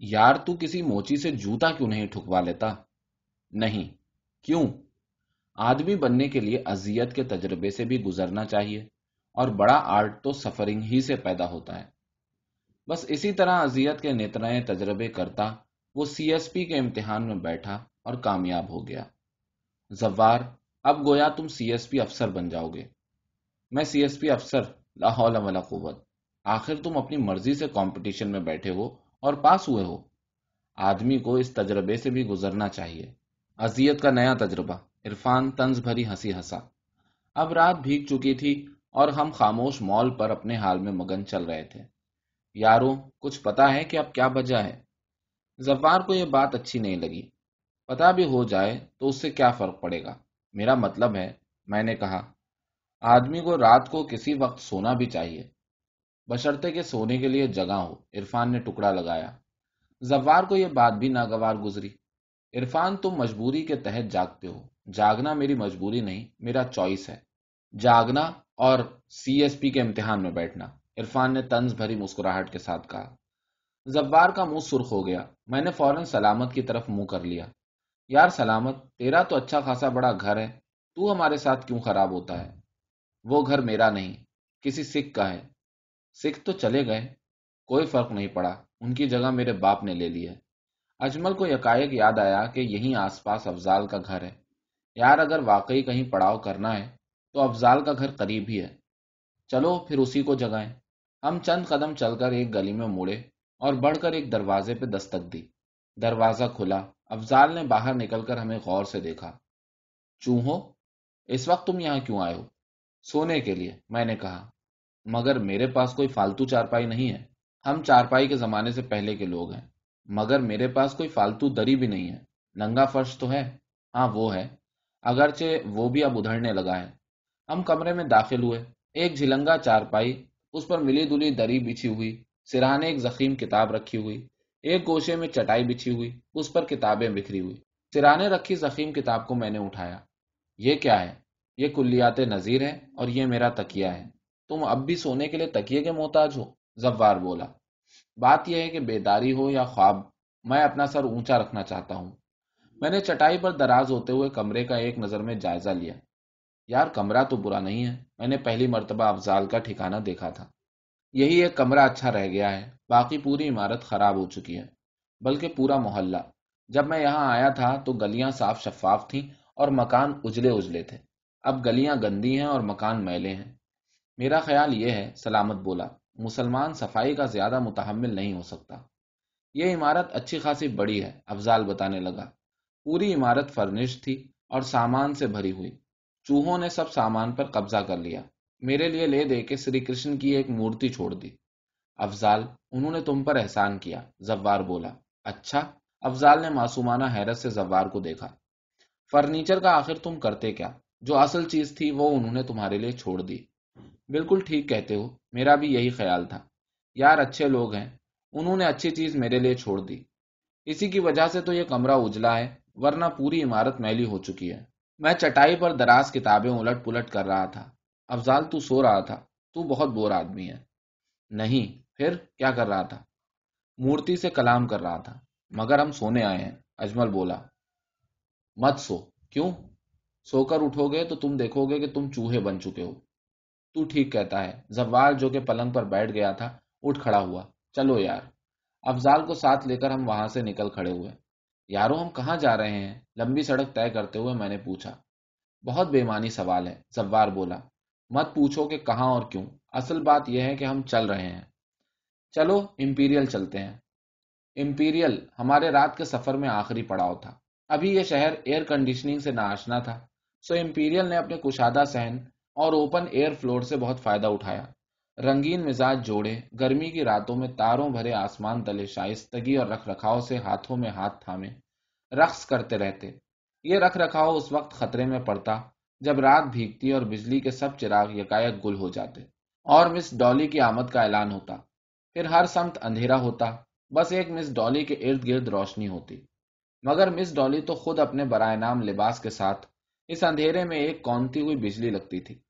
یار تو کسی موچی سے جوتا کیوں نہیں ٹھکوا لیتا؟ نہیں، کیوں؟ آدمی بننے کے لیے اذیت کے تجربے سے بھی گزرنا چاہیے، اور بڑا آرٹ تو سفرنگ ہی سے پیدا ہوتا ہے۔ بس اسی طرح اذیت کے نیترائے تجربے کرتا، وہ سی ایس پی کے امتحان میں بیٹھا اور کامیاب ہو گیا۔ زوار، اب گویا تم سی ایس پی افسر بن جاؤ گے۔ میں سی ایس پی افسر لاہور قوت۔ آخر تم اپنی مرضی سے کمپٹیشن میں بیٹھے ہو اور پاس ہوئے ہو۔ آدمی کو اس تجربے سے بھی گزرنا چاہیے۔ اذیت کا نیا تجربہ۔ عرفان تنز بھری ہنسی ہنسا۔ اب رات بھیگ چکی تھی اور ہم خاموش مال پر اپنے حال میں مگن چل رہے تھے۔ یاروں کچھ پتا ہے کہ اب کیا بجا ہے؟ زوار کو یہ بات اچھی نہیں لگی۔ پتا بھی ہو جائے تو اس سے کیا فرق پڑے گا؟ میرا مطلب ہے، میں نے کہا، آدمی کو رات کو کسی وقت سونا بھی چاہیے۔ بشرتے کے سونے کے لیے جگہ ہو۔ عرفان نے ٹکڑا لگایا۔ زوار کو یہ بات بھی ناگوار گزری۔ عرفان، تم مجبوری کے تحت جاگتے ہو۔ جاگنا میری مجبوری نہیں، میرا چوائس ہے۔ جاگنا اور سی ایس پی کے امتحان میں بیٹھنا۔ عرفان نے تنز بھری مسکراہٹ کے ساتھ کہا۔ زبار کا منہ سرخ ہو گیا۔ میں نے فوراً سلامت کی طرف منہ کر لیا۔ یار سلامت، تیرا تو اچھا خاصا بڑا گھر ہے۔ تو ہمارے ساتھ کیوں خراب ہوتا ہے؟ وہ گھر میرا نہیں، کسی سکھ کا ہے۔ سکھ تو چلے گئے، کوئی فرق نہیں پڑا، ان کی جگہ میرے باپ نے لے لی ہے۔ اجمل کو یکائک یاد آیا کہ یہیں آس پاس افضال کا گھر ہے۔ یار، اگر واقعی کہیں پڑاؤ کرنا ہے، تو افضال کا گھر قریب ہی ہے۔ چلو پھر اسی کو جگائیں۔ ہم چند قدم چل کر ایک گلی میں مڑے اور بڑھ کر ایک دروازے پہ دستک دی۔ دروازہ کھلا۔ افضال نے باہر نکل کر ہمیں غور سے دیکھا۔ چوہو اس وقت تم یہاں کیوں آئے ہو؟ سونے کے لیے، میں نے کہا۔ مگر میرے پاس کوئی فالتو چارپائی نہیں ہے۔ ہم چارپائی کے زمانے سے پہلے کے لوگ ہیں۔ مگر میرے پاس کوئی فالتو دری بھی نہیں ہے۔ ننگا فرش تو ہے۔ ہاں وہ ہے۔ اگرچہ وہ بھی اب ادھرنے لگا ہے۔ ہم کمرے میں داخل ہوئے۔ ایک جھلنگا چار پائی اس پر ملی دلی دری بچھی ہوئی۔ سراہنے ایک زخیم کتاب رکھی ہوئی۔ ایک گوشے میں چٹائی بچھی ہوئی۔ اس پر کتابیں بکھری ہوئی۔ سرانے رکھی زخیم کتاب کو میں نے اٹھایا۔ یہ کیا ہے؟ یہ کلیات نظیر ہے اور یہ میرا تکیا ہے۔ تم اب بھی سونے کے لیے تکیے کے محتاج ہو، زوار بولا۔ بات یہ ہے کہ بیداری ہو یا خواب، میں اپنا سر اونچا رکھنا چاہتا ہوں۔ میں نے چٹائی پر دراز ہوتے ہوئے کمرے کا ایک نظر میں جائزہ لیا۔ یار، کمرہ تو برا نہیں ہے۔ میں نے پہلی مرتبہ افضال کا ٹھکانہ دیکھا تھا۔ یہی ایک کمرہ اچھا رہ گیا ہے۔ باقی پوری عمارت خراب ہو چکی ہے۔ بلکہ پورا محلہ۔ جب میں یہاں آیا تھا تو گلیاں صاف شفاف تھیں اور مکان اجلے اجلے تھے۔ اب گلیاں گندی ہیں اور مکان میلے ہیں۔ میرا خیال یہ ہے، سلامت بولا، مسلمان صفائی کا زیادہ متحمل نہیں ہو سکتا۔ یہ عمارت اچھی خاصی بڑی ہے، افضال بتانے لگا۔ پوری عمارت فرنش تھی اور سامان سے بھری ہوئی۔ چوہوں نے سب سامان پر قبضہ کر لیا۔ میرے لیے لے دے کے سری کرشن کی ایک مورتی چھوڑ دی۔ افضال، انہوں نے تم پر احسان کیا۔ زوار بولا اچھا افضال نے معصومانہ حیرت سے زوار کو دیکھا۔ فرنیچر کا آخر تم کرتے کیا؟ جو اصل چیز تھی وہ انہوں نے تمہارے لیے چھوڑ دی۔ بالکل ٹھیک کہتے ہو، میرا بھی یہی خیال تھا۔ یار، اچھے لوگ ہیں۔ انہوں نے اچھی چیز میرے لیے چھوڑ دی۔ اسی کی وجہ سے تو یہ کمرہ اجلا ہے، ورنہ پوری عمارت میلی ہو چکی ہے۔ میں چٹائی پر دراز کتابیں الٹ پلٹ کر رہا تھا۔ افضال، تو سو رہا تھا۔ تو بہت بور آدمی ہے۔ نہیں، پھر کیا کر رہا تھا؟ مورتی سے کلام کر رہا تھا۔ مگر ہم سونے آئے ہیں، اجمل بولا۔ مت سو۔ کیوں؟ سو کر اٹھو گے تو تم دیکھو گے کہ تم چوہے بن چکے ہو۔ تو ٹھیک کہتا ہے۔ زوال جو کہ پلنگ پر بیٹھ گیا تھا، اٹھ کھڑا ہوا۔ چلو یار۔ افضال کو ساتھ لے کر ہم وہاں سے نکل کھڑے ہوئے۔ یارو، ہم کہاں جا رہے ہیں؟ لمبی سڑک طے کرتے ہوئے میں نے پوچھا۔ بہت بےمانی سوال ہے زوار بولا۔ مت پوچھو کہ کہاں اور کیوں۔ اصل بات یہ ہے کہ ہم چل رہے ہیں۔ چلو، امپیریل چلتے ہیں۔ امپیریل، ہمارے رات کے سفر میں آخری پڑاؤ تھا۔ ابھی یہ شہر ایئر کنڈیشننگ سے ناشنا تھا۔ سو امپیریل نے اپنے کشادہ سہن اور اوپن ایئر فلور سے بہت فائدہ اٹھایا۔ رنگین مزاج جوڑے، گرمی کی راتوں میں تاروں بھرے آسمان تلے شائستگی اور رکھ رکھاؤ سے ہاتھوں میں ہاتھ تھامے۔ رقص کرتے رہتے۔ یہ رکھ رکھاؤ اس وقت خطرے میں پڑتا جب رات بھیگتی اور بجلی کے سب چراغ یکایک گل ہو جاتے۔ اور مس ڈالی کی آمد کا اعلان ہوتا۔ پھر ہر سمت اندھیرا ہوتا۔ بس ایک مس ڈالی کے ارد گرد روشنی ہوتی۔ مگر مس ڈالی تو خود اپنے برائے نام لباس کے ساتھ اس اندھیرے میں ایک کونتی ہوئی بجلی لگتی تھی۔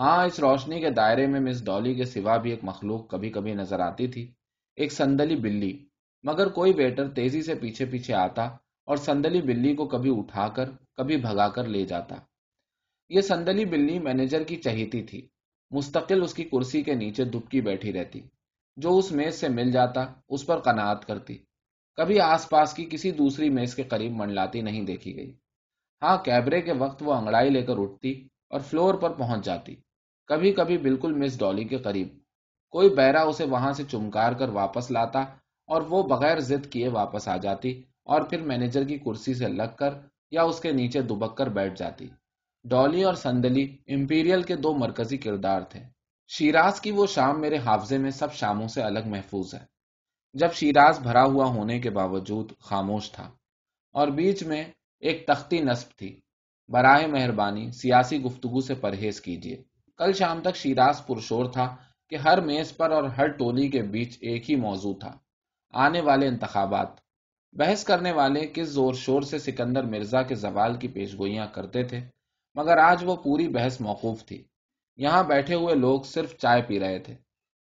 ہاں اس روشنی کے دائرے میں مس ڈالی کے سوا بھی ایک مخلوق کبھی کبھی نظر آتی تھی، ایک سندلی بلی۔ مگر کوئی ویٹر تیزی سے پیچھے پیچھے آتا اور سندلی بلی کو کبھی اٹھا کر، کبھی بھگا کر لے جاتا۔ یہ سندلی بلی مینیجر کی چہیتی تھی۔ مستقل اس کی کرسی کے نیچے دبکی بیٹھی رہتی۔ جو اس میز سے مل جاتا، اس پر قناعت کرتی۔ کبھی آس پاس کی کسی دوسری میز کے قریب منڈلاتی نہیں دیکھی گئی۔ ہاں کیبرے کے وقت وہ انگڑائی لے کر اٹھتی اور فلور پر پہنچ جاتی۔ کبھی کبھی بالکل مس ڈالی کے قریب۔ کوئی بیرا اسے وہاں سے چمکار کر واپس لاتا اور وہ بغیر ضد کیے واپس آ جاتی اور پھر مینیجر کی کرسی سے لگ کر یا اس کے نیچے دبک کر بیٹھ جاتی۔ ڈالی اور سندلی امپیریل کے دو مرکزی کردار تھے۔ شیراز کی وہ شام میرے حافظے میں سب شاموں سے الگ محفوظ ہے۔ جب شیراز بھرا ہوا ہونے کے باوجود خاموش تھا اور بیچ میں ایک تختی نصب تھی۔ برائے مہربانی سیاسی گفتگو سے پرہیز کیجیے۔ کل شام تک شیراز پرشور تھا کہ ہر میز پر اور ہر ٹولی کے بیچ ایک ہی موضوع تھا، آنے والے انتخابات۔ بحث کرنے والے کس زور شور سے سکندر مرزا کے زوال کی پیشگوئیاں کرتے تھے، مگر آج وہ پوری بحث موقوف تھی۔ یہاں بیٹھے ہوئے لوگ صرف چائے پی رہے تھے۔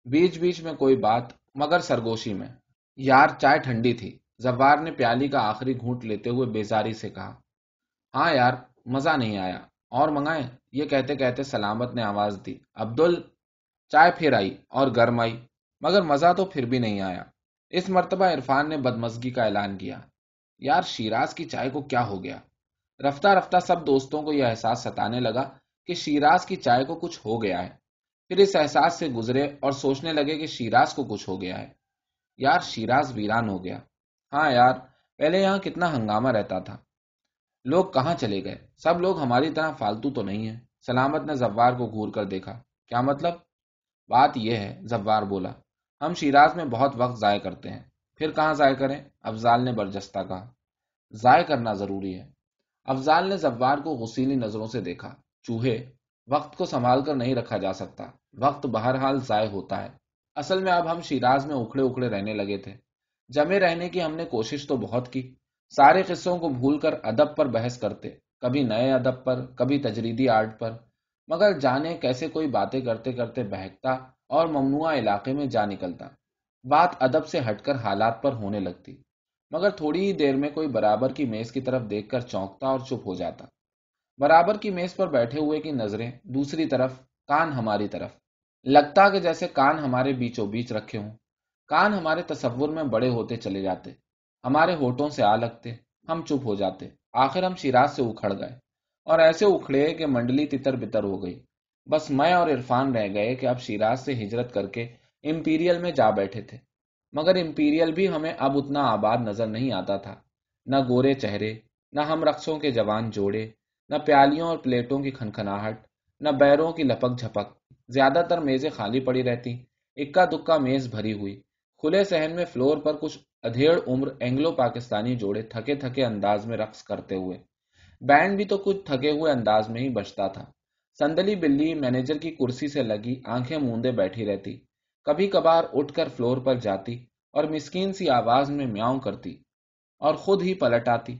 بیچ بیچ میں کوئی بات، مگر سرگوشی میں۔ یار، چائے ٹھنڈی تھی۔ زبار نے پیالی کا آخری گھونٹ لیتے ہوئے بیزاری سے کہا ہاں یار، مزہ نہیں آیا۔ اور منگائے یہ کہتے کہتے سلامت نے آواز دی۔ عبدل چائے پھر آئی اور گرم آئی، مگر مزہ تو پھر بھی نہیں آیا۔ اس مرتبہ عرفان نے بدمزگی کا اعلان کیا۔ یار شیراز کی چائے کو کیا ہو گیا؟ رفتہ رفتہ سب دوستوں کو یہ احساس ستانے لگا کہ شیراز کی چائے کو کچھ ہو گیا ہے۔ پھر اس احساس سے گزرے اور سوچنے لگے کہ شیراز کو کچھ ہو گیا ہے۔ یار شیراز ویران ہو گیا۔ ہاں یار، پہلے یہاں کتنا ہنگامہ رہتا تھا۔ لوگ کہاں چلے گئے؟ سب لوگ ہماری طرح فالتو تو نہیں ہے سلامت نے زوار کو گور کر دیکھا۔ کیا مطلب؟ بات یہ ہے، زوار بولا، ہم شیراز میں بہت وقت ضائع کرتے ہیں۔ پھر کہاں ضائع کریں؟ افضال نے برجستہ کہا۔ ضائع کرنا ضروری ہے۔ افضال نے زوار کو غسیلی نظروں سے دیکھا۔ چوہے، وقت کو سنبھال کر نہیں رکھا جا سکتا۔ وقت بہرحال ضائع ہوتا ہے۔ اصل میں اب ہم شیراز میں اکھڑے اکھڑے رہنے لگے تھے۔ جمے رہنے کی ہم نے کوشش تو بہت کی۔ سارے قصوں کو بھول کر ادب پر بحث کرتے۔ کبھی نئے ادب پر، کبھی تجریدی آرٹ پر۔ مگر جانے کیسے کوئی باتیں کرتے کرتے بہکتا اور ممنوع علاقے میں جا نکلتا۔ بات ادب سے ہٹ کر حالات پر ہونے لگتی۔ مگر تھوڑی ہی دیر میں کوئی برابر کی میز کی طرف دیکھ کر چونکتا اور چپ ہو جاتا۔ برابر کی میز پر بیٹھے ہوئے کی نظریں دوسری طرف، کان ہماری طرف۔ لگتا کہ جیسے کان ہمارے بیچوں بیچ رکھے ہوں۔ کان ہمارے تصور میں بڑے ہوتے چلے جاتے۔ ہمارے ہوٹوں سے آ لگتے، ہم چپ ہو جاتے۔ آخر ہم شیراز سے اکھڑ گئے اور ایسے اکھڑے کہ منڈلی تتر بتر ہو گئی۔ بس میں اور عرفان رہ گئے کہ اب شیراز سے ہجرت کر کے امپیریل میں جا بیٹھے تھے۔ مگر امپیریل بھی ہمیں اب اتنا آباد نظر نہیں آتا تھا۔ نہ گورے چہرے، نہ ہم رقصوں کے جوان جوڑے، نہ پیالیوں اور پلیٹوں کی کھنکھناہٹ، نہ بیروں کی لپک جھپک۔ زیادہ تر میزیں خالی پڑی رہتی، اکا دکا میز بھری ہوئی۔ کھلے سہن میں فلور پر کچھ ادھیڑ عمر اینگلو پاکستانی جوڑے تھکے تھکے انداز میں رقص کرتے ہوئے۔ بینڈ بھی تو کچھ تھکے ہوئے انداز میں ہی بچتا تھا۔ سندلی بلی مینیجر کی کرسی سے لگی آنکھیں موندے بیٹھی رہتی۔ کبھی کبھار اٹھ کر فلور پر جاتی اور مسکین سی آواز میں میاؤں کرتی اور خود ہی پلٹ آتی۔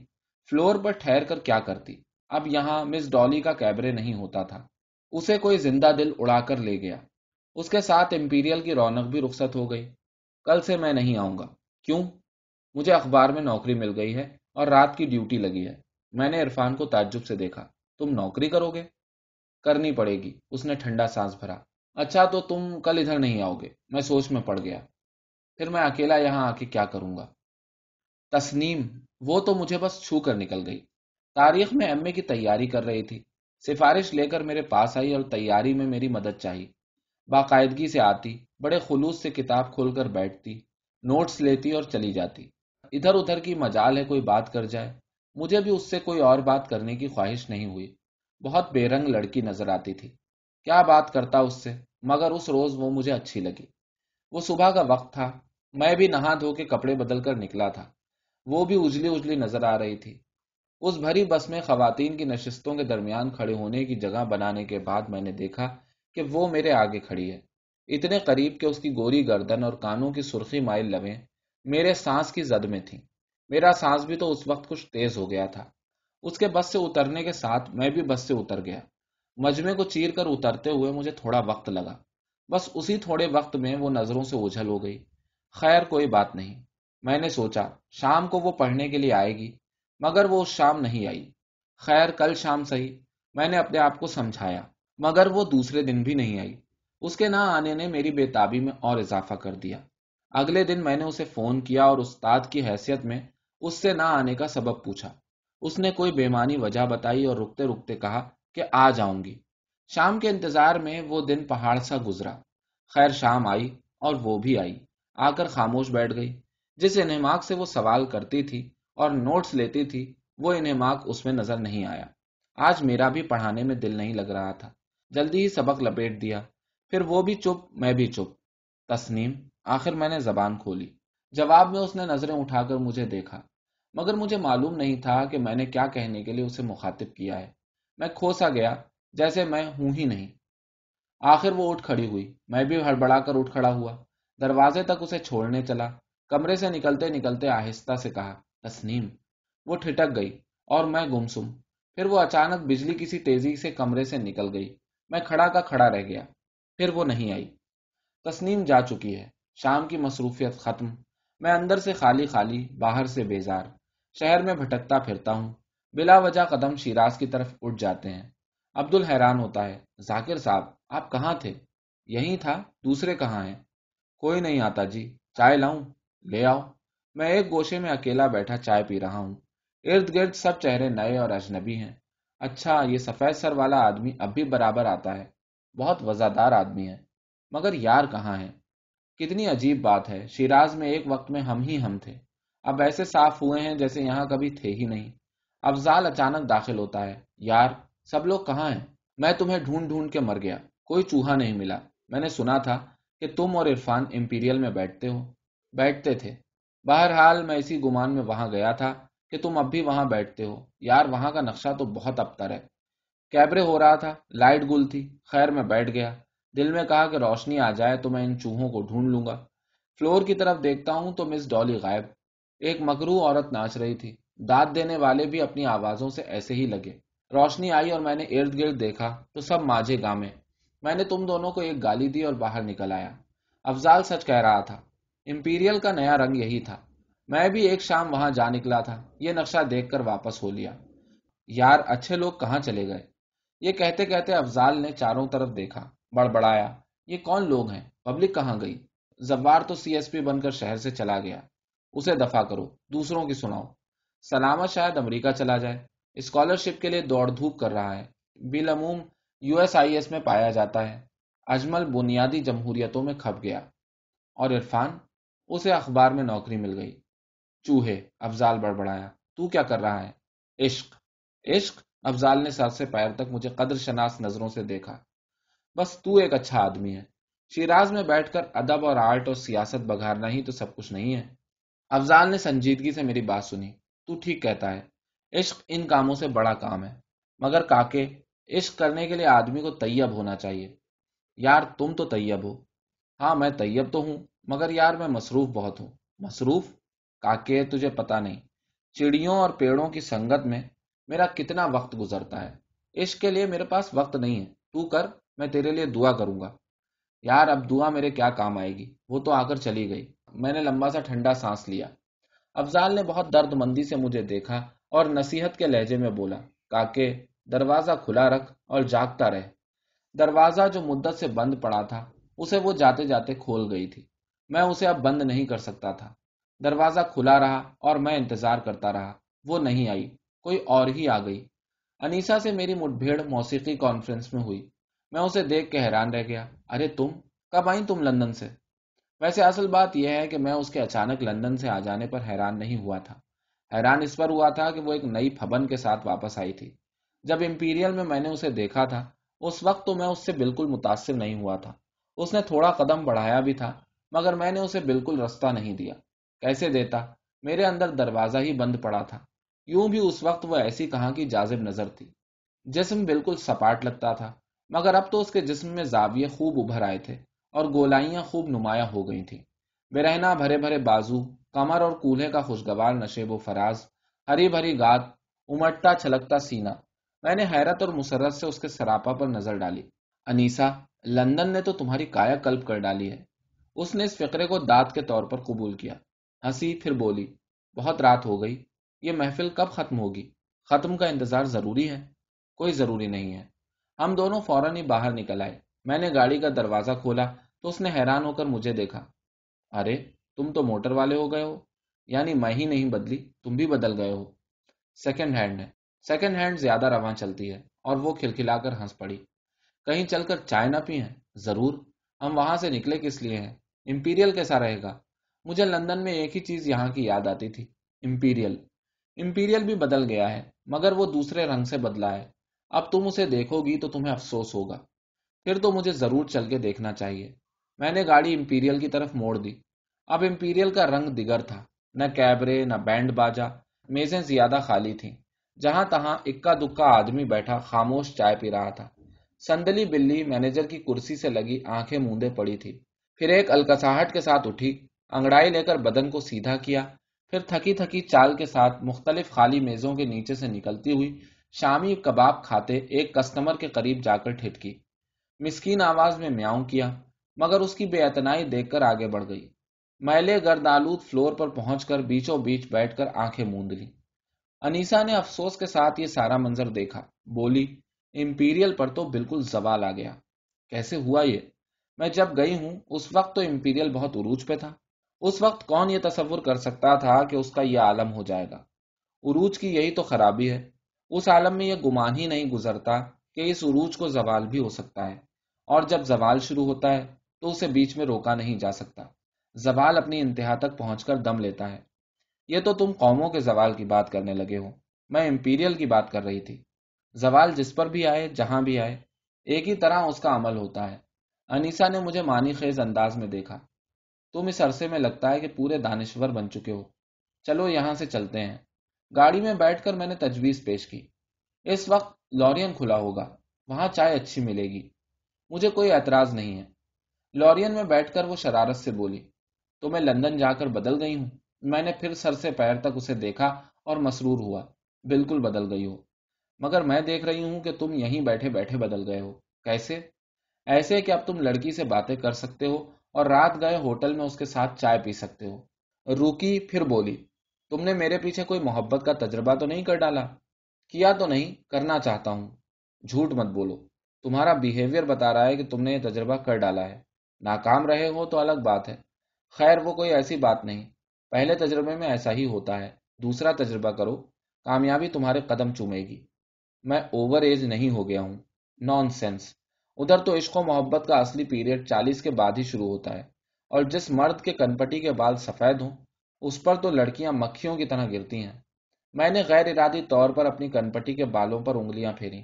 فلور پر ٹھہر کر کیا کرتی؟ اب یہاں مس ڈالی کا کیبرے نہیں ہوتا تھا۔ اسے کوئی زندہ دل اڑا کر لے گیا۔ اس کے ساتھ امپیریل کی رونق بھی رخصت ہو گئی۔ کل سے میں نہیں آؤں گا۔ کیوں؟ مجھے اخبار میں نوکری مل گئی ہے اور رات کی ڈیوٹی لگی ہے۔ میں نے عرفان کو تعجب سے دیکھا۔ تم نوکری کرو گے؟ کرنی پڑے گی۔ اس نے ٹھنڈا سانس بھرا۔ اچھا تو تم کل ادھر نہیں آؤ گے۔ میں سوچ میں پڑ گیا۔ پھر میں اکیلا یہاں آ کے کیا کروں گا؟ تسنیم، وہ تو مجھے بس چھو کر نکل گئی۔ تاریخ میں ایم اے کی تیاری کر رہی تھی۔ سفارش لے کر میرے پاس آئی اور تیاری میں میری مدد چاہی۔ باقاعدگی سے آتی، بڑے خلوص سے کتاب کھول کر بیٹھتی، نوٹس لیتی اور چلی جاتی۔ ادھر ادھر کی مجال ہے، کوئی بات کر جائے۔ مجھے بھی اس سے کوئی اور بات کرنے کی خواہش نہیں ہوئی۔ بہت بے رنگ لڑکی نظر آتی تھی۔ کیا بات کرتا اس سے؟ مگر اس روز وہ مجھے اچھی لگی۔ وہ صبح کا وقت تھا۔ میں بھی نہا دھو کے کپڑے بدل کر نکلا تھا۔ وہ بھی اجلی اجلی نظر آ رہی تھی۔ اس بھری بس میں خواتین کی نشستوں کے درمیان کھڑے ہونے کی جگہ بنانے کے بعد میں نے دیکھا کہ وہ میرے آگے کھڑی ہے۔ اتنے قریب کہ اس کی گوری گردن اور کانوں کی سرخی مائل لویں میرے سانس کی زد میں تھی۔ میرا سانس بھی تو اس وقت کچھ تیز ہو گیا تھا۔ اس کے بس سے اترنے کے ساتھ میں بھی بس سے اتر گیا۔ مجمے کو چیر کر اترتے ہوئے مجھے تھوڑا وقت لگا۔ بس اسی تھوڑے وقت میں وہ نظروں سے اجھل ہو گئی۔ خیر، کوئی بات نہیں۔ میں نے سوچا، شام کو وہ پڑھنے کے لیے آئے گی، مگر وہ اس شام نہیں آئی۔ خیر، کل شام صحیح۔ میں نے اپنے آپ کو سمجھایا، مگر وہ دوسرے دن بھی نہیں آئی۔ اس کے نہ آنے نے میری بےتابی میں اور اضافہ کر دیا۔ اگلے دن میں نے اسے فون کیا اور استاد کی حیثیت میں اس سے نہ آنے کا سبب پوچھا۔ اس نے کوئی بےمانی وجہ بتائی اور رکتے رکتے کہا کہ آ جاؤں گی۔ شام کے انتظار میں وہ دن پہاڑ سا گزرا۔ خیر شام آئی اور وہ بھی آئی۔ آ کر خاموش بیٹھ گئی۔ جس انہماک سے وہ سوال کرتی تھی اور نوٹس لیتی تھی، وہ انہماک اس میں نظر نہیں آیا۔ آج میرا بھی پڑھانے میں دل نہیں لگ رہا تھا۔ جلدی ہی سبق لپیٹ دیا۔ پھر وہ بھی چپ، میں بھی چپ۔ تسنیم آخر میں نے زبان کھولی۔ جواب میں اس نے نظریں اٹھا کر مجھے دیکھا۔ مگر مجھے معلوم نہیں تھا کہ میں نے کیا کہنے کے لیے اسے مخاطب کیا ہے۔ میں کھوسا گیا، جیسے میں ہوں ہی نہیں۔ آخر وہ اٹھ کھڑی ہوئی۔ میں بھی ہڑبڑا کر اٹھ کھڑا ہوا۔ دروازے تک اسے چھوڑنے چلا۔ کمرے سے نکلتے نکلتے آہستہ سے کہا، تسنیم. وہ ٹھٹک گئی اور میں گمسم۔ پھر وہ اچانک بجلی کسی تیزی سے کمرے سے نکل گئی۔ میں کھڑا کا کھڑا رہ گیا۔ پھر وہ نہیں آئی۔ تسنیم جا چکی ہے۔ شام کی مصروفیت ختم۔ میں اندر سے خالی خالی، باہر سے بیزار۔ شہر میں بھٹکتا پھرتا ہوں۔ بلا وجہ قدم شیراز کی طرف اٹھ جاتے ہیں۔ عبد الحیران ہوتا ہے۔ ذاکر صاحب، آپ کہاں تھے؟ یہی تھا، دوسرے کہاں ہیں؟ کوئی نہیں آتا جی چائے لاؤں؟ لے آؤ۔ میں ایک گوشے میں اکیلا بیٹھا چائے پی رہا ہوں۔ ارد گرد سب چہرے نئے اور اجنبی ہیں۔ اچھا یہ سفید سر والا آدمی اب بھی برابر آتا ہے۔ بہت وزادار آدمی ہے۔ مگر یار کہاں ہے؟ کتنی عجیب بات ہے۔ شیراز میں ایک وقت میں ہم ہی ہم تھے۔ اب ایسے صاف ہوئے ہیں جیسے یہاں کبھی تھے ہی نہیں۔ افضال اچانک داخل ہوتا ہے۔ یار، سب لوگ کہاں ہیں؟ میں تمہیں ڈھونڈ ڈھونڈ کے مر گیا۔ کوئی چوہا نہیں ملا۔ میں نے سنا تھا کہ تم اور عرفان امپیریل میں بیٹھتے ہو۔ بیٹھتے تھے۔ بہرحال میں اسی گمان میں وہاں گیا تھا کہ تم اب بھی وہاں بیٹھتے ہو۔ یار، وہاں کا نقشہ تو بہت ابتر ہے۔ کیبرے ہو رہا تھا۔ لائٹ گل تھی۔ خیر، میں بیٹھ گیا۔ دل میں کہا کہ روشنی آ جائے تو میں ان چوہوں کو ڈھونڈ لوں گا۔ فلور کی طرف دیکھتا ہوں تو مس ڈالی غائب۔ ایک مکرو عورت ناچ رہی تھی۔ داد دینے والے بھی اپنی آوازوں سے ایسے ہی لگے۔ روشنی آئی اور میں نے ارد گرد دیکھا تو سب ماجھے گامے۔ میں نے تم دونوں کو ایک گالی دی اور باہر نکل آیا۔ افضال سچ کہہ رہا تھا۔ امپیریل کا نیا رنگ یہی تھا۔ میں بھی ایک شام وہاں جا نکلا تھا۔ یہ نقشہ دیکھ کر واپس ہو لیا۔ یار، اچھے لوگ کہاں چلے گئے؟ یہ کہتے کہتے افضال نے چاروں طرف دیکھا۔ بڑبڑایا، یہ کون لوگ ہیں؟ پبلک کہاں گئی؟ زوار تو سی ایس پی بن کر شہر سے چلا گیا۔ اسے دفاع کرو، دوسروں کی سناؤ۔ سلامت شاید امریکہ چلا جائے۔ اسکالرشپ کے لیے دوڑ دھوپ کر رہا ہے۔ بالعموم یو ایس آئی ایس میں پایا جاتا ہے۔ اجمل بنیادی جمہوریتوں میں کھپ گیا۔ اور عرفان، اسے اخبار میں نوکری مل گئی۔ چوہے، افضال بڑبڑایا۔ تو کیا کر رہا ہے؟ عشق۔ عشق، افضال نے سر سے پیر تک مجھے قدر شناس نظروں سے دیکھا۔ بس تو ایک اچھا آدمی ہے۔ شیراز میں بیٹھ کر ادب اور آرٹ اور سیاست بگارنا ہی تو سب کچھ نہیں ہے۔ افضال نے سنجیدگی سے میری بات سنی۔ تو ٹھیک کہتا ہے، عشق ان کاموں سے بڑا کام ہے۔ مگر کاکے، عشق کرنے کے لیے آدمی کو طیب ہونا چاہیے۔ یار تم تو طیب ہو۔ ہاں میں طیب تو ہوں، مگر یار میں مصروف بہت ہوں۔ مصروف؟ کاکے، تجھے پتا نہیں۔ چڑیوں اور پیڑوں کی سنگت میں میرا کتنا وقت گزرتا ہے۔ عشق کے لیے میرے پاس وقت نہیں ہے۔ تو کر۔ میں تیرے لیے دعا کروں گا۔ یار، اب دعا میرے کیا کام آئے گی؟ وہ تو آ کر چلی گئی۔ میں نے لمبا سا ٹھنڈا سانس لیا۔ افضال نے بہت درد مندی سے مجھے دیکھا اور نصیحت کے لہجے میں بولا، کاکے، دروازہ کھلا رکھ اور جاگتا رہ۔ دروازہ جو مدت سے بند پڑا تھا، اسے وہ جاتے جاتے کھول گئی تھی۔ میں اسے اب بند نہیں کر سکتا تھا۔ دروازہ کھلا رہا اور میں انتظار کرتا رہا۔ وہ نہیں آئی، کوئی اور ہی آ گئی۔ انیسا سے میری مٹ بھیڑ موسیقی کانفرنس میں ہوئی۔ میں اسے دیکھ کے حیران رہ گیا۔ ارے تم، کب آئی تم لندن سے؟ ویسے اصل بات یہ ہے کہ میں اس کے اچانک لندن سے آ جانے پر حیران نہیں ہوا تھا۔ حیران اس پر ہوا تھا کہ وہ ایک نئی پھبن کے ساتھ واپس آئی تھی۔ جب امپیریل میں میں نے اسے دیکھا تھا، اس وقت تو میں اس سے بالکل متاثر نہیں ہوا تھا۔ اس نے تھوڑا قدم بڑھایا بھی تھا، مگر میں نے اسے بالکل رستہ نہیں دیا۔ کیسے دیتا؟ میرے اندر دروازہ ہی بند پڑا تھا۔ یوں بھی اس وقت وہ ایسی کہاں کی جازب نظر تھی۔ جسم بالکل سپاٹ لگتا تھا۔ مگر اب تو اس کے جسم میں زاویے خوب ابھر آئے تھے اور گولائیاں خوب نمایاں ہو گئی تھیں۔ برہنا بھرے بھرے بازو، کمر اور کولہے کا خوشگوار نشیب و فراز، ہری بھری گاد امٹتا چھلکتا سینا میں نے حیرت اور مسرت سے اس کے سراپا پر نظر ڈالی۔ انیسا لندن نے تو تمہاری کایا کلپ کر ڈالی ہے۔ اس نے اس فقرے کو دانت کے طور پر قبول کیا۔ ہنسی، پھر بولی، بہت رات ہو گئی، یہ محفل کب ختم ہوگی؟ ختم کا انتظار ضروری ہے؟ کوئی ضروری نہیں ہے۔ ہم دونوں فوراً ہی باہر نکل آئے۔ میں نے گاڑی کا دروازہ کھولا تو اس نے حیران ہو کر مجھے دیکھا۔ ارے، تم تو موٹر والے ہو گئے ہو۔ یعنی میں ہی نہیں بدلی، تم بھی بدل گئے ہو۔ سیکنڈ ہینڈ ہے سیکنڈ ہینڈ زیادہ رواں چلتی ہے اور وہ کھلکھلا کر ہنس پڑی۔ کہیں چل کر چائے نہ پی ہیں ضرور، ہم وہاں سے نکلے کس لیے ہیں؟ امپیریل کیسا رہے گا؟ مجھے لندن میں ایک ہی چیز یہاں کی یاد آتی تھی، امپیریل۔ امپیریل بھی بدل گیا ہے، مگر وہ دوسرے رنگ سے بدلا ہے۔ اب تم اسے دیکھو گی تو تمہیں افسوس ہوگا۔ پھر تو مجھے ضرور چل کے دیکھنا چاہیے۔ میں نے گاڑی امپیریل کی طرف موڑ دی۔ اب امپیریل کا رنگ دیگر تھا۔ نہ کیبرے، نہ بینڈ باجا۔ میزیں زیادہ خالی تھیں۔ جہاں تہاں اکا دکا آدمی بیٹھا خاموش چائے پی رہا تھا۔ سندلی بلی مینیجر کی کرسی سے لگی آنکھیں موندے پڑی تھی۔ پھر ایک الکساہٹ کے ساتھ اٹھی، انگڑائی لے کر بدن کو سیدھا کیا۔ پھر تھکی تھکی چال کے ساتھ مختلف خالی میزوں کے نیچے سے نکلتی ہوئی شامی کباب کھاتے ایک کسٹمر کے قریب جا کر ٹھٹکی مسکین آواز میں میاؤں کیا، مگر اس کی بے اتنائی دیکھ کر آگے بڑھ گئی۔ میلے گرد آلود فلور پر پہنچ کر بیچوں بیچ بیٹھ کر آنکھیں موند لی انیسا نے افسوس کے ساتھ یہ سارا منظر دیکھا۔ بولی، امپیریل پر تو بالکل زوال آ گیا۔ کیسے ہوا یہ؟ میں جب گئی ہوں، اس وقت تو امپیریل بہت عروج پہ تھا۔ اس وقت کون یہ تصور کر سکتا تھا کہ اس کا یہ عالم ہو جائے گا؟ عروج کی یہی تو خرابی ہے۔ اس عالم میں یہ گمان ہی نہیں گزرتا کہ اس عروج کو زوال بھی ہو سکتا ہے۔ اور جب زوال شروع ہوتا ہے تو اسے بیچ میں روکا نہیں جا سکتا۔ زوال اپنی انتہا تک پہنچ کر دم لیتا ہے۔ یہ تو تم قوموں کے زوال کی بات کرنے لگے ہو۔ میں امپیریل کی بات کر رہی تھی۔ زوال جس پر بھی آئے، جہاں بھی آئے، ایک ہی طرح اس کا عمل ہوتا ہے۔ انیسا نے مجھے مانی خیز انداز میں دیکھا۔ تم اس عرصے میں لگتا ہے کہ پورے دانشور بن چکے ہو۔ چلو یہاں سے چلتے ہیں۔ گاڑی میں بیٹھ کر میں نے تجویز پیش کی۔ اس وقت لورین کھلا ہوگا۔ وہاں چائے اچھی ملے گی۔ مجھے کوئی اعتراض نہیں ہے۔ لورین میں بیٹھ کر وہ شرارت سے بولی، تو میں لندن جا کر بدل گئی ہوں۔ میں نے پھر سر سے پیر تک اسے دیکھا اور مسرور ہوا۔ بالکل بدل گئی ہو۔ مگر میں دیکھ رہی ہوں کہ تم یہیں بیٹھے بیٹھے بدل گئے ہو۔ کیسے؟ ایسے کہ اب تم لڑکی سے باتیں کر سکتے ہو اور رات گئے ہوٹل میں اس کے ساتھ چائے پی سکتے ہو۔ روکی پھر بولی تم نے میرے پیچھے کوئی محبت کا تجربہ تو نہیں کر ڈالا؟ کیا تو نہیں، کرنا چاہتا ہوں۔ جھوٹ مت بولو۔ تمہارا بیہیویئر بتا رہا ہے کہ تم نے یہ تجربہ کر ڈالا ہے۔ ناکام رہے ہو تو الگ بات ہے۔ خیر، وہ کوئی ایسی بات نہیں۔ پہلے تجربے میں ایسا ہی ہوتا ہے۔ دوسرا تجربہ کرو۔ کامیابی تمہارے قدم چومے گی۔ میں اوور ایج نہیں ہو گیا ہوں۔ نان سینس ادھر تو عشق و محبت کا اصلی پیریڈ چالیس کے بعد ہی شروع ہوتا ہے۔ اور جس مرد کے کنپٹی کے بال سفید ہوں اس پر تو لڑکیاں مکھیوں کی طرح گرتی ہیں۔ میں نے غیر ارادی طور پر اپنی کنپٹی کے بالوں پر انگلیاں پھیری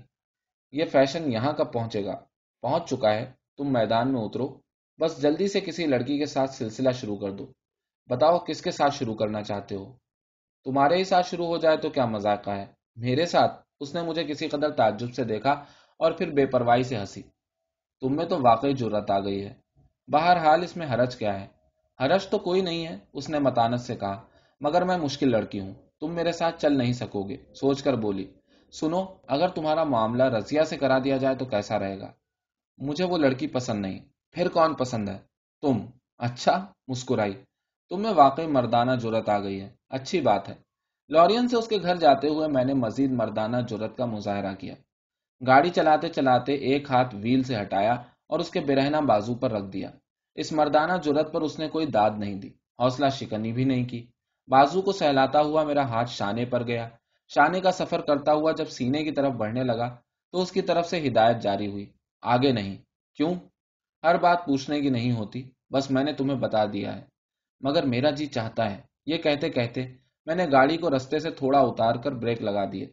یہ فیشن یہاں کب پہنچے گا؟ پہنچ چکا ہے۔ تم میدان میں اترو۔ بس جلدی سے کسی لڑکی کے ساتھ سلسلہ شروع کر دو۔ بتاؤ کس کے ساتھ شروع کرنا چاہتے ہو؟ تمہارے ہی ساتھ شروع ہو جائے تو کیا مذاق ہے میرے ساتھ؟ اس نے مجھے کسی قدر تعجب سے دیکھا اور پھر بے پرواہی سے ہنسی۔ تم میں تو واقعی جرت آ گئی ہے۔ بہرحال اس میں حرج کیا ہے؟ حرج تو کوئی نہیں ہے، اس نے متانت سے کہا، مگر میں مشکل لڑکی ہوں، تم میرے ساتھ چل نہیں سکو گے سوچ کر بولی، سنو، اگر تمہارا معاملہ رضیا سے کرا دیا جائے تو کیسا رہے گا؟ مجھے وہ لڑکی پسند نہیں، پھر کون پسند ہے؟ تم اچھا مسکرائی، تم میں واقعی مردانہ جرت آ گئی ہے، اچھی بات ہے۔ لورین سے اس کے گھر جاتے ہوئے میں نے مزید مردانہ جرت کا مظاہرہ کیا۔ گاڑی چلاتے چلاتے ایک ہاتھ ویل سے ہٹایا اور اس کے برہنا بازو پر رکھ دیا۔ اس مردانہ جرت پر اس نے کوئی داد نہیں دی، حوصلہ شکنی بھی نہیں کی۔ بازو کو سہلاتا ہوا میرا ہاتھ شانے پر گیا۔ شانے کا سفر کرتا ہوا جب سینے کی طرف بڑھنے لگا تو اس کی طرف سے ہدایت جاری ہوئی۔ آگے نہیں۔ کیوں؟ ہر بات پوچھنے کی نہیں ہوتی۔ بس میں نے تمہیں بتا دیا ہے۔ مگر میرا جی چاہتا ہے۔ یہ کہتے کہتے میں نے گاڑی کو رستے سے تھوڑا اتار کر بریک لگا دیے۔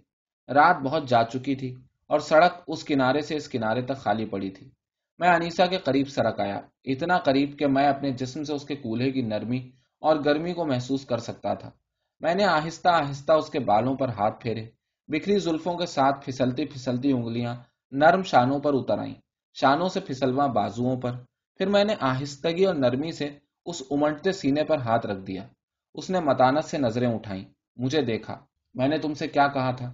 رات بہت جا چکی تھی اور سڑک اس کنارے سے اس کنارے تک خالی پڑی تھی۔ میں انیسا کے قریب سڑک آیا۔ اتنا قریب کہ میں اپنے جسم سے اس کے کولہے کی نرمی اور گرمی کو محسوس کر سکتا تھا۔ میں نے آہستہ آہستہ اس کے بالوں پر ہاتھ پھیرے۔ بکھری زلفوں کے ساتھ پھسلتی پھسلتی انگلیاں نرم شانوں پر اتر آئیں۔ شانوں سے پھسلواں بازوؤں پر۔ پھر میں نے آہستگی اور نرمی سے اس امٹتے سینے پر ہاتھ رکھ دیا۔ اس نے متانت سے نظریں اٹھائیں۔ مجھے دیکھا، میں نے تم سے کیا کہا تھا؟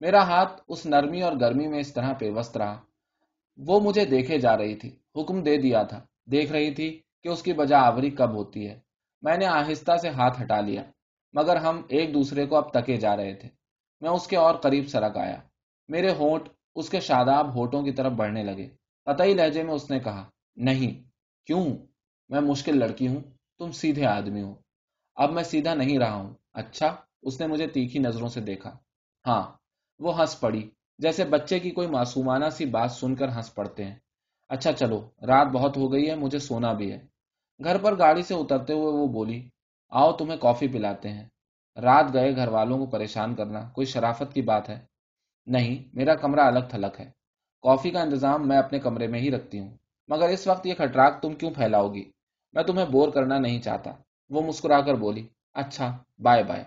میرا ہاتھ اس نرمی اور گرمی میں اس طرح پیوست رہا۔ وہ مجھے دیکھے جا رہی تھی، حکم دے دیا تھا۔ دیکھ رہی تھی کہ اس کی بجا آوری کب ہوتی ہے۔ میں نے آہستہ سے ہاتھ ہٹا لیا، مگر ہم ایک دوسرے کو اب تکے جا رہے تھے۔ میں اس کے اور قریب سرک آیا۔ میرے ہونٹ اس کے شاداب ہوٹوں کی طرف بڑھنے لگے۔ قطعی لہجے میں اس نے کہا، نہیں، کیوں؟ میں مشکل لڑکی ہوں، تم سیدھے آدمی ہو۔ اب میں سیدھا نہیں رہا ہوں۔ اچھا اس نے مجھے تیکھی نظروں سے دیکھا۔ ہاں وہ ہنس پڑی۔ جیسے بچے کی کوئی معصومانہ سی بات سن کر ہنس پڑتے ہیں۔ اچھا چلو، رات بہت ہو گئی ہے، مجھے سونا بھی ہے۔ گھر پر گاڑی سے اترتے ہوئے وہ بولی، آؤ تمہیں کافی پلاتے ہیں۔ رات گئے، گھر والوں کو پریشان کرنا کوئی شرافت کی بات ہے؟ نہیں، میرا کمرہ الگ تھلگ ہے۔ کافی کا انتظام میں اپنے کمرے میں ہی رکھتی ہوں۔ مگر اس وقت یہ کھٹراک تم کیوں پھیلاؤ گی میں تمہیں بور کرنا نہیں چاہتا۔ وہ مسکرا کر بولی اچھا بائے بائے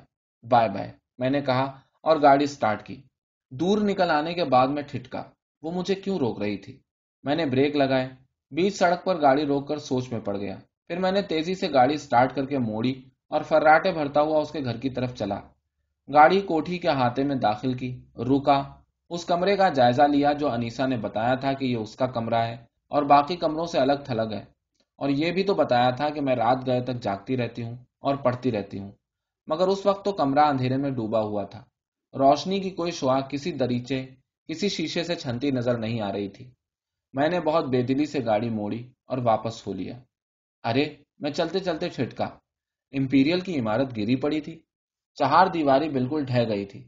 بائے بائے، میں نے کہا اور گاڑی سٹارٹ کی۔ دور نکل آنے کے بعد میں ٹھٹکا۔ وہ مجھے کیوں روک رہی تھی؟ میں نے بریک لگائے۔ بیچ سڑک پر گاڑی روک کر سوچ میں پڑ گیا۔ پھر میں نے تیزی سے گاڑی سٹارٹ کر کے موڑی اور فراٹے بھرتا ہوا اس کے گھر کی طرف چلا۔ گاڑی کوٹھی کے ہاتھے میں داخل کی، رکا۔ اس کمرے کا جائزہ لیا جو انیسا نے بتایا تھا کہ یہ اس کا کمرہ ہے اور باقی کمروں سے الگ تھلگ ہے۔ اور یہ بھی تو بتایا تھا کہ میں رات گئے تک جاگتی رہتی ہوں اور پڑھتی رہتی ہوں۔ مگر اس وقت تو کمرہ اندھیرے میں ڈوبا ہوا تھا۔ روشنی کی کوئی شعا کسی دریچے، کسی شیشے سے چھنتی نظر نہیں آ رہی تھی۔ میں نے بہت بے دلی سے گاڑی موڑی اور واپس ہو لیا۔ ارے، میں چلتے چلتے چھٹکا امپیریل کی عمارت گری پڑی تھی۔ چہار دیواری بالکل ڈھہ گئی تھی۔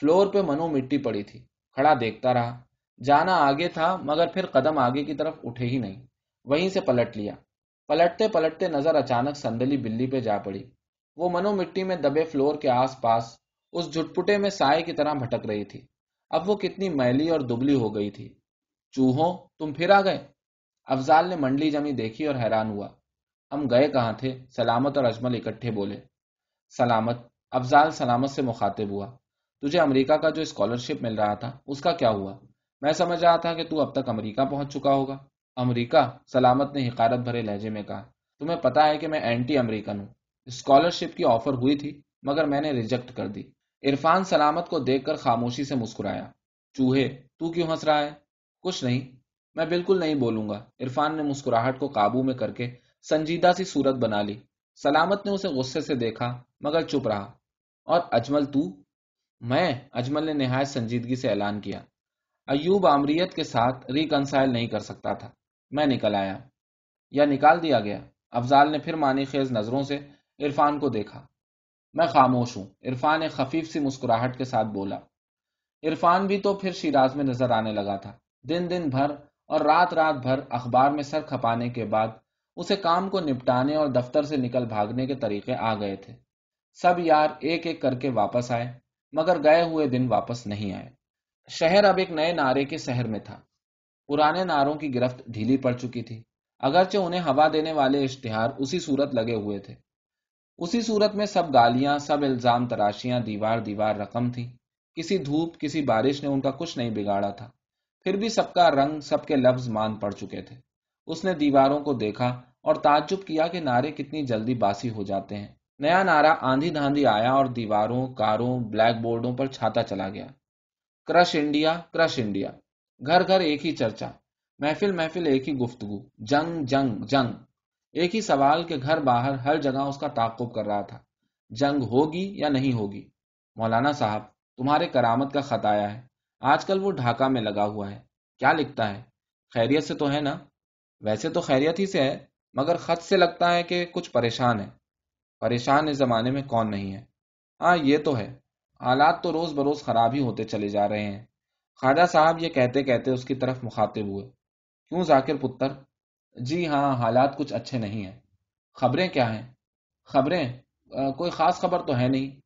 فلور پہ منو مٹی پڑی تھی۔ کھڑا دیکھتا رہا۔ جانا آگے تھا، مگر پھر قدم آگے کی طرف اٹھے ہی نہیں۔ وہیں سے پلٹ لیا۔ پلٹتے پلٹتے نظر اچانک سندلی بلی پہ جا پڑی۔ وہ منو مٹی میں دبے فلور کے آس پاس اس جھٹپٹے میں سائے کی طرح بھٹک رہی تھی۔ اب وہ کتنی میلی اور دبلی ہو گئی تھی۔ چوہوں، تم پھر آ گئے؟ افضال نے منڈلی جمی دیکھی اور حیران ہوا۔ ہم گئے کہاں تھے؟ سلامت اور اجمل اکٹھے بولے۔ سلامت، افضال سلامت سے مخاطب ہوا۔ تجھے امریکہ کا جو اسکالرشپ مل رہا تھا، اس کا کیا ہوا؟ میں سمجھ رہا تھا کہ تو اب تک امریکہ پہنچ چکا ہوگا۔ امریکہ؟ سلامت نے حکارت بھرے لہجے میں کہا۔ تمہیں پتا ہے کہ میں اینٹی امریکن ہوں۔ اسکالرشپ کی آفر ہوئی تھی، مگر میں نے ریجیکٹ کر دی۔ عرفان سلامت کو دیکھ کر خاموشی سے مسکرایا۔ چوہے، تو کیوں ہنس رہا ہے؟ کچھ نہیں، میں بالکل نہیں بولوں گا۔ عرفان نے مسکراہٹ کو قابو میں کر کے سنجیدہ سی صورت بنا لی۔ سلامت نے اسے غصے سے دیکھا، مگر چپ رہا۔ اور اجمل، تو؟ میں، اجمل نے نہایت سنجیدگی سے اعلان کیا۔ ایوب آمریت کے ساتھ ریکنسائل نہیں کر سکتا تھا۔ میں نکل آیا۔ یا نکال دیا گیا۔ افضال نے پھر مانی خیز نظروں سے عرفان کو دیکھا۔ میں خاموش ہوں۔ عرفان ایک خفیف سی مسکراہٹ کے ساتھ بولا۔ عرفان بھی تو پھر شیراز میں نظر آنے لگا تھا۔ دن دن بھر اور رات رات بھر اخبار میں سر کھپانے کے بعد اسے کام کو نپٹانے اور دفتر سے نکل بھاگنے کے طریقے آ گئے تھے۔ سب یار ایک ایک کر کے واپس آئے، مگر گئے ہوئے دن واپس نہیں آئے۔ شہر اب ایک نئے نعرے کے شہر میں تھا۔ پرانے نعروں کی گرفت ڈھیلی پڑ چکی تھی۔ اگرچہ انہیں ہوا دینے والے اشتہار اسی صورت لگے ہوئے تھے۔ اسی صورت میں سب گالیاں، سب الزام تراشیاں، دیوار دیوار رقم تھی۔ کسی دھوپ، کسی بارش نے ان کا کچھ نہیں بگاڑا تھا۔ پھر بھی سب کا رنگ، سب کے لفظ مان پڑ چکے تھے۔ اس نے دیواروں کو دیکھا اور تعجب کیا کہ نعرے کتنی جلدی باسی ہو جاتے ہیں۔ نیا نعرہ آندھی دھاندھی آیا اور دیواروں، کاروں، بلیک بورڈوں پر چھاتا چلا گیا۔ Crush India crush India. گھر گھر ایک ہی چرچا۔ محفل محفل ایک ہی گفتگو۔ جنگ جنگ جنگ۔ ایک ہی سوال کے گھر باہر ہر جگہ اس کا تعقب کر رہا تھا۔ جنگ ہوگی یا نہیں ہوگی؟ مولانا صاحب، تمہارے کرامت کا خط آیا ہے۔ آج کل وہ ڈھاکہ میں لگا ہوا ہے۔ کیا لکھتا ہے؟ خیریت سے تو ہے نا؟ ویسے تو خیریت ہی سے ہے، مگر خط سے لگتا ہے کہ کچھ پریشان ہے۔ پریشان اس زمانے میں کون نہیں ہے؟ ہاں یہ تو ہے۔ حالات تو روز بروز خراب ہی ہوتے چلے جا رہے ہیں۔ خواجہ صاحب یہ کہتے کہتے اس کی طرف مخاطب ہوئے۔ کیوں ذاکر پتر؟ جی ہاں حالات کچھ اچھے نہیں ہیں۔ خبریں کیا ہیں؟ خبریں؟ کوئی خاص خبر تو ہے نہیں۔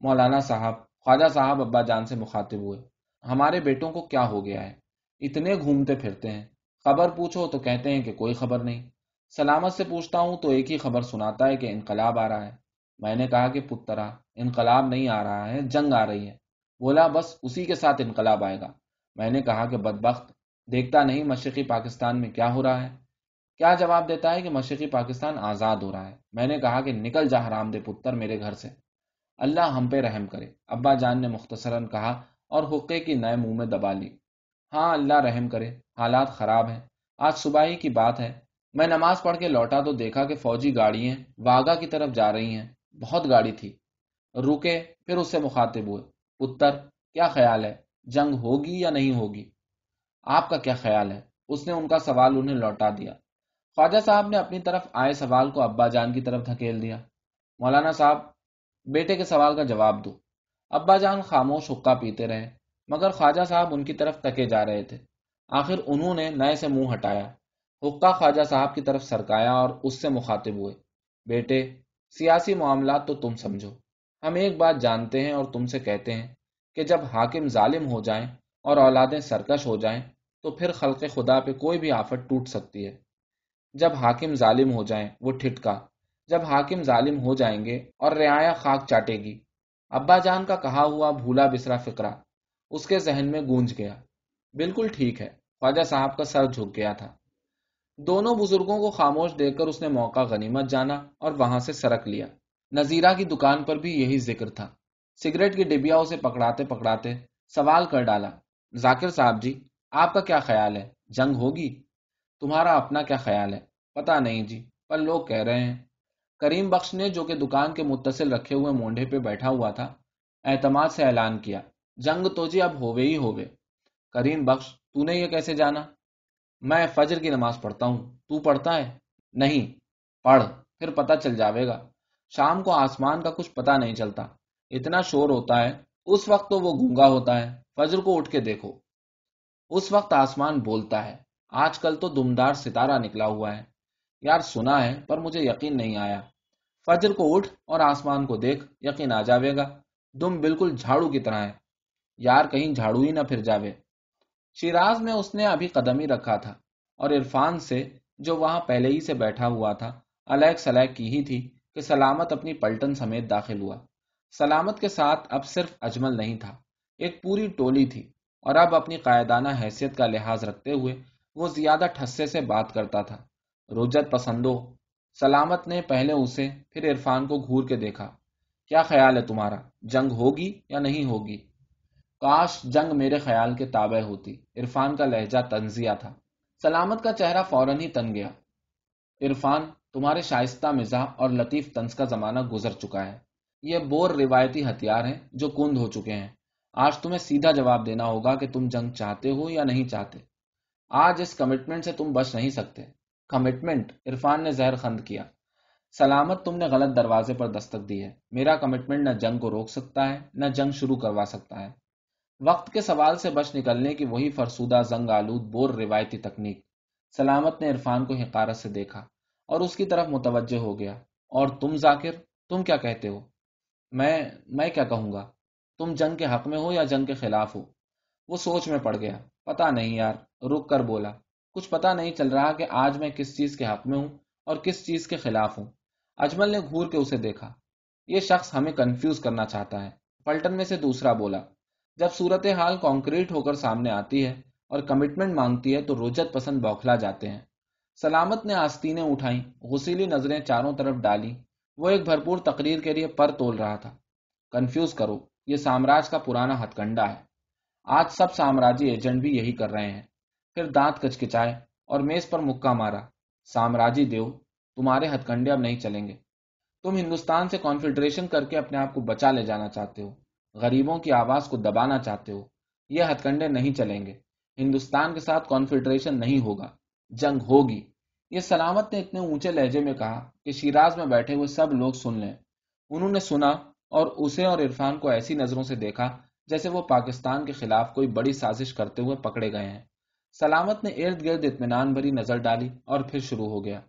مولانا صاحب، خواجہ صاحب ابا جان سے مخاطب ہوئے۔ ہمارے بیٹوں کو کیا ہو گیا ہے؟ اتنے گھومتے پھرتے ہیں۔ خبر پوچھو تو کہتے ہیں کہ کوئی خبر نہیں۔ سلامت سے پوچھتا ہوں تو ایک ہی خبر سناتا ہے کہ انقلاب آ رہا ہے۔ میں نے کہا کہ پترا، انقلاب نہیں آ رہا ہے، جنگ آ رہی ہے۔ بولا، بس اسی کے ساتھ انقلاب آئے گا۔ میں نے کہا کہ بدبخت، دیکھتا نہیں مشرقی پاکستان میں کیا ہو رہا ہے۔ کیا جواب دیتا ہے کہ مشرقی پاکستان آزاد ہو رہا ہے؟ میں نے کہا کہ نکل جا حرام دے پتر میرے گھر سے۔ اللہ ہم پہ رحم کرے۔ ابا جان نے مختصراً کہا اور حقے کی نئے منہ میں دبا لی۔ ہاں اللہ رحم کرے، حالات خراب ہیں۔ آج صبح ہی کی بات ہے۔ میں نماز پڑھ کے لوٹا تو دیکھا کہ فوجی گاڑیاں واگا کی طرف جا رہی ہیں۔ بہت گاڑی تھی۔ رکے، پھر اس سے مخاطب ہوئے۔ پتر، کیا خیال ہے؟ جنگ ہوگی یا نہیں ہوگی؟ آپ کا کیا خیال ہے؟ اس نے ان کا سوال انہیں لوٹا دیا۔ خواجہ صاحب نے اپنی طرف آئے سوال کو ابا جان کی طرف دھکیل دیا۔ مولانا صاحب، بیٹے کے سوال کا جواب دو۔ ابا جان خاموش حقہ پیتے رہے، مگر خواجہ صاحب ان کی طرف تکے جا رہے تھے۔ آخر انہوں نے نئے سے منہ ہٹایا۔ حقہ خواجہ صاحب کی طرف سرکایا اور اس سے مخاطب ہوئے۔ بیٹے، سیاسی معاملات تو تم سمجھو۔ ہم ایک بات جانتے ہیں اور تم سے کہتے ہیں کہ جب حاکم ظالم ہو جائیں اور اولادیں سرکش ہو جائیں تو پھر خلق خدا پہ کوئی بھی آفت ٹوٹ سکتی ہے۔ جب حاکم ظالم ہو جائیں وہ ٹھٹکا۔ جب حاکم ظالم ہو جائیں گے اور رعایا خاک چاٹے گی۔ ابا جان کا کہا ہوا بھولا بسرا فکرا اس کے ذہن میں گونج گیا۔ بالکل ٹھیک ہے۔ خواجہ صاحب کا سر جھک گیا تھا۔ دونوں بزرگوں کو خاموش دیکھ کر اس نے موقع غنیمت جانا اور وہاں سے سرک لیا۔ نذیرہ کی دکان پر بھی یہی ذکر تھا۔ سگریٹ کی ڈبیا اسے پکڑاتے پکڑاتے سوال کر ڈالا۔ ذاکر صاحب جی آپ کا کیا خیال ہے؟ جنگ ہوگی؟ تمہارا اپنا کیا خیال ہے؟ پتا نہیں جی پر لوگ کہہ رہے ہیں۔ کریم بخش نے جو کہ دکان کے متصل رکھے ہوئے مونڈے پہ بیٹھا ہوا تھا، اعتماد سے اعلان کیا، جنگ تو جی اب ہوئے ہی ہوئے کریم بخش، تو نے یہ کیسے جانا؟ میں فجر کی نماز پڑھتا ہوں، تو پڑھتا ہے؟ نہیں، پڑھ، پھر پتہ چل جاوے گا۔ شام کو آسمان کا کچھ پتا نہیں چلتا۔ اتنا شور ہوتا ہے، اس وقت تو وہ گونگا ہوتا ہے۔ فجر کو اٹھ کے دیکھو۔ اس وقت آسمان بولتا ہے۔ آج کل تو دمدار ستارہ نکلا ہوا ہے۔ یار سنا ہے، پر مجھے یقین نہیں آیا۔ فجر کو اٹھ اور آسمان کو دیکھ، یقین آ جاوے گا۔ دم بالکل جھاڑو کی طرح ہے۔ یار کہیں جھاڑو ہی نہ پھر جاوے۔ شیراز میں اس نے ابھی قدم ہی رکھا تھا اور عرفان سے، جو وہاں پہلے ہی سے بیٹھا ہوا تھا الیک سلیک کی ہی تھی کہ سلامت اپنی پلٹن سمیت داخل ہوا۔ سلامت کے ساتھ اب صرف اجمل نہیں تھا، ایک پوری ٹولی تھی۔ اور اب اپنی قائدانہ حیثیت کا لحاظ رکھتے ہوئے وہ زیادہ ٹھسے سے بات کرتا تھا۔ رجت پسندو، سلامت نے پہلے اسے، پھر عرفان کو گھور کے دیکھا۔ کیا خیال ہے تمہارا؟ جنگ ہوگی یا نہیں ہوگی؟ کاش جنگ میرے خیال کے تابع ہوتی۔ عرفان کا لہجہ تنزیہ تھا۔ سلامت کا چہرہ فوراً ہی تن گیا۔ عرفان، تمہارے شائستہ مزاح اور لطیف تنس کا زمانہ گزر چکا ہے۔ یہ بور روایتی ہتھیار ہیں جو کند ہو چکے ہیں۔ آج تمہیں سیدھا جواب دینا ہوگا کہ تم جنگ چاہتے ہو یا نہیں چاہتے۔ آج اس کمٹمنٹ سے تم بچ نہیں سکتے۔ کمٹمنٹ عرفان نے زہر خند کیا۔ سلامت تم نے غلط دروازے پر دستک دی ہے۔ میرا کمٹمنٹ نہ جنگ کو روک سکتا ہے، نہ جنگ شروع کروا سکتا ہے۔ وقت کے سوال سے بچ نکلنے کی وہی فرسودہ زنگ آلود بور روایتی تکنیک۔ سلامت نے عرفان کو حقارت سے دیکھا اور اس کی طرف متوجہ ہو گیا۔ اور تم ذاکر، تم کیا کہتے ہو؟ میں میں کیا کہوں گا؟ تم جنگ کے حق میں ہو یا جنگ کے خلاف ہو؟ وہ سوچ میں پڑ گیا۔ پتا نہیں یار، رک کر بولا۔ کچھ پتا نہیں چل رہا کہ آج میں کس چیز کے حق میں ہوں اور کس چیز کے خلاف ہوں۔ اجمل نے گھور کے اسے دیکھا۔ یہ شخص ہمیں کنفیوز کرنا چاہتا ہے۔ پلٹن میں سے دوسرا بولا، جب صورت حال کانکریٹ ہو کر سامنے آتی ہے اور کمٹمنٹ مانگتی ہے تو روجت پسند بوکھلا جاتے ہیں۔ سلامت نے آستینیں اٹھائیں، غسیلی نظریں چاروں طرف ڈالی۔ وہ ایک بھرپور تقریر کے لیے پر تول رہا تھا۔ کنفیوز کرو، یہ سامراج کا پرانا ہتھ کنڈا ہے۔ آج سب سامراجی ایجنٹ بھی یہی کر رہے ہیں۔ پھر دانت کچکچائے اور میز پر مکہ مارا۔ سامراجی دیو، تمہارے ہتھ کنڈے اب نہیں چلیں گے۔ تم ہندوستان سے کانفیڈریشن کر کے اپنے آپ کو بچا لے جانا چاہتے ہو۔ غریبوں کی آواز کو دبانا چاہتے ہو۔ یہ ہتھ کنڈے نہیں چلیں گے۔ ہندوستان کے ساتھ کانفیڈریشن نہیں ہوگا۔ جنگ ہوگی۔ یہ سلامت نے اتنے اونچے لہجے میں کہا کہ شیراز میں بیٹھے ہوئے سب لوگ سن لیں۔ انہوں نے سنا اور اسے اور عرفان کو ایسی نظروں سے دیکھا جیسے وہ پاکستان کے خلاف کوئی بڑی سازش کرتے ہوئے پکڑے گئے ہیں۔ سلامت نے ارد گرد اطمینان بھری نظر ڈالی اور پھر شروع ہو گیا۔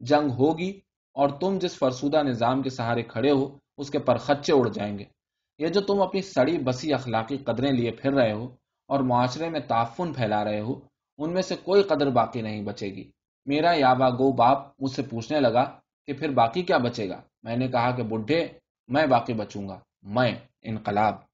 جنگ ہوگی اور تم جس فرسودہ نظام کے سہارے کھڑے ہو، اس کے پرخچے اڑ جائیں گے۔ یہ جو تم اپنی سڑی بسی اخلاقی قدریں لیے پھر رہے ہو اور معاشرے میں تعفن پھیلا رہے ہو، ان میں سے کوئی قدر باقی نہیں بچے گی۔ میرا یابا گو باپ مجھ سے پوچھنے لگا کہ پھر باقی کیا بچے گا؟ میں نے کہا کہ بڈھے، میں باقی بچوں گا۔ میں، انقلاب۔